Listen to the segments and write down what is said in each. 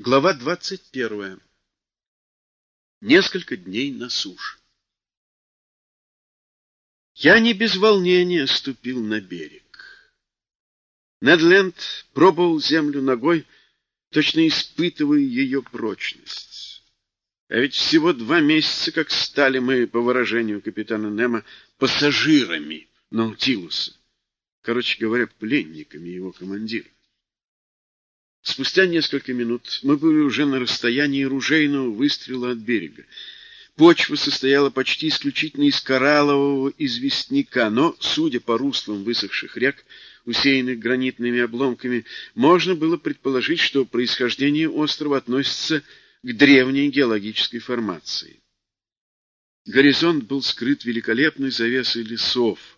Глава 21. Несколько дней на суше. Я не без волнения ступил на берег. Недленд пробовал землю ногой, точно испытывая ее прочность. А ведь всего два месяца, как стали мы, по выражению капитана Немо, пассажирами Наутилуса. Короче говоря, пленниками его командира. Спустя несколько минут мы были уже на расстоянии ружейного выстрела от берега. Почва состояла почти исключительно из кораллового известняка, но, судя по руслам высохших рек, усеянных гранитными обломками, можно было предположить, что происхождение острова относится к древней геологической формации. Горизонт был скрыт великолепной завесой лесов —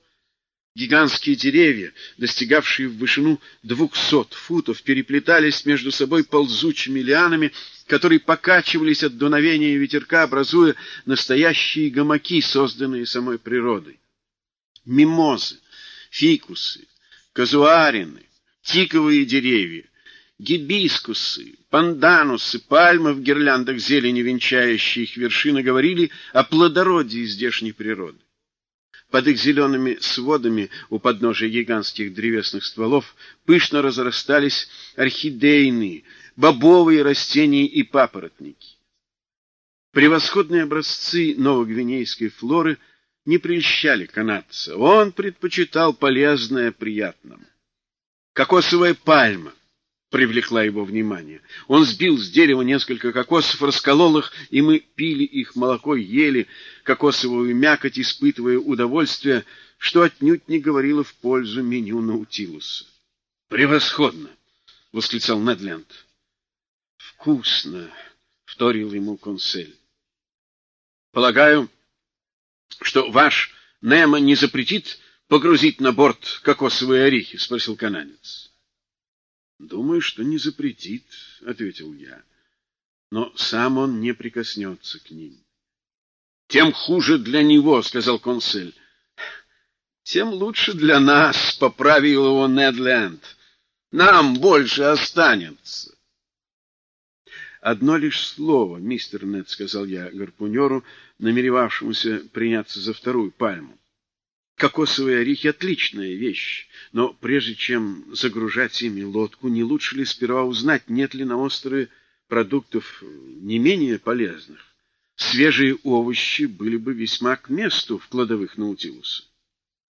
Гигантские деревья, достигавшие в вышину двухсот футов, переплетались между собой ползучими лианами, которые покачивались от дуновения ветерка, образуя настоящие гамаки, созданные самой природой. Мимозы, фикусы, казуарины, тиковые деревья, гибискусы, панданусы, пальмы в гирляндах зелени, венчающие их вершины, говорили о плодородии здешней природы. Под их зелеными сводами у подножия гигантских древесных стволов пышно разрастались орхидейные, бобовые растения и папоротники. Превосходные образцы новогвинейской флоры не прельщали канадца. Он предпочитал полезное приятному. Кокосовая пальма, привлекла его внимание. Он сбил с дерева несколько кокосов, расколол их, и мы пили их молоко, ели кокосовую мякоть, испытывая удовольствие, что отнюдь не говорило в пользу меню Наутилуса. «Превосходно!» — восклицал Недленд. «Вкусно!» — вторил ему консель. «Полагаю, что ваш Немо не запретит погрузить на борт кокосовые орехи?» — спросил канадец. Думаю, что не запретит, — ответил я. Но сам он не прикоснется к ним. — Тем хуже для него, — сказал консель. — Тем лучше для нас, — поправил его Недленд. — Нам больше останется. Одно лишь слово, мистер Нед, — сказал я гарпунеру, намеревавшемуся приняться за вторую пальму. Кокосовые орехи — отличная вещь, но прежде чем загружать ими лодку, не лучше ли сперва узнать, нет ли на острове продуктов не менее полезных? Свежие овощи были бы весьма к месту в кладовых Наутилуса.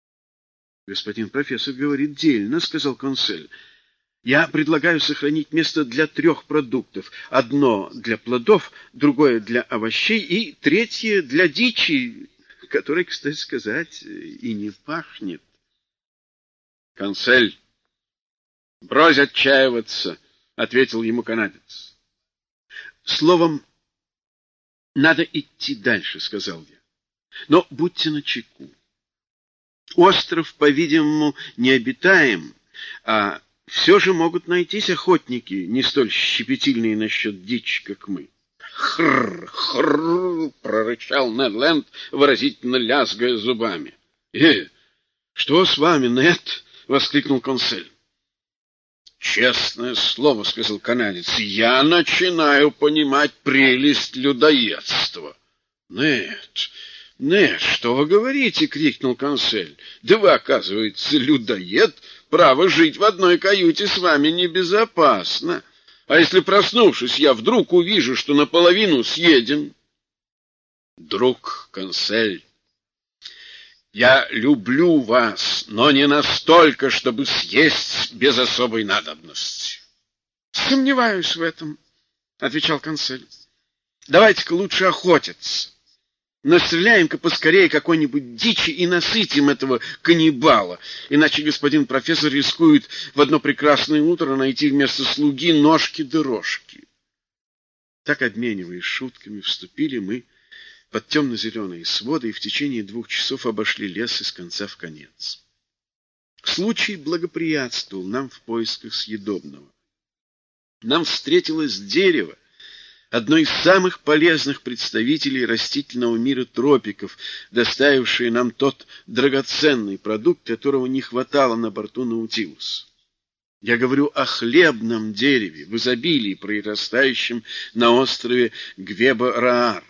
— Господин профессор говорит дельно, — сказал консель. — Я предлагаю сохранить место для трех продуктов. Одно для плодов, другое для овощей и третье для дичи, который, кстати сказать, и не пахнет. — Консель, брось отчаиваться, — ответил ему канадец. — Словом, надо идти дальше, — сказал я. Но будьте начеку. Остров, по-видимому, необитаем, а все же могут найтись охотники, не столь щепетильные насчет дичи, как мы. Хрррр, хрррр, прорычал Недленд, выразительно лязгая зубами. Э, что с вами, Нед? воскликнул консель. Честное слово, сказал канадец, я начинаю понимать прелесть людоедства. Нет, нет, что вы говорите, крикнул консель. Да вы, оказывается, людоед, право жить в одной каюте с вами небезопасно. А если, проснувшись, я вдруг увижу, что наполовину съеден? Друг консель, я люблю вас, но не настолько, чтобы съесть без особой надобности. Сомневаюсь в этом, отвечал консель. Давайте-ка лучше охотиться. Настреляем-ка поскорее какой-нибудь дичи и насытим этого каннибала, иначе господин профессор рискует в одно прекрасное утро найти вместо слуги ножки-дорожки. Так, обмениваясь шутками, вступили мы под темно-зеленые своды и в течение двух часов обошли лес из конца в конец. Случай благоприятствовал нам в поисках съедобного. Нам встретилось дерево, одно из самых полезных представителей растительного мира тропиков, доставившее нам тот драгоценный продукт, которого не хватало на борту Наутилус. Я говорю о хлебном дереве, в изобилии, произрастающем на острове Гвеба-Раар.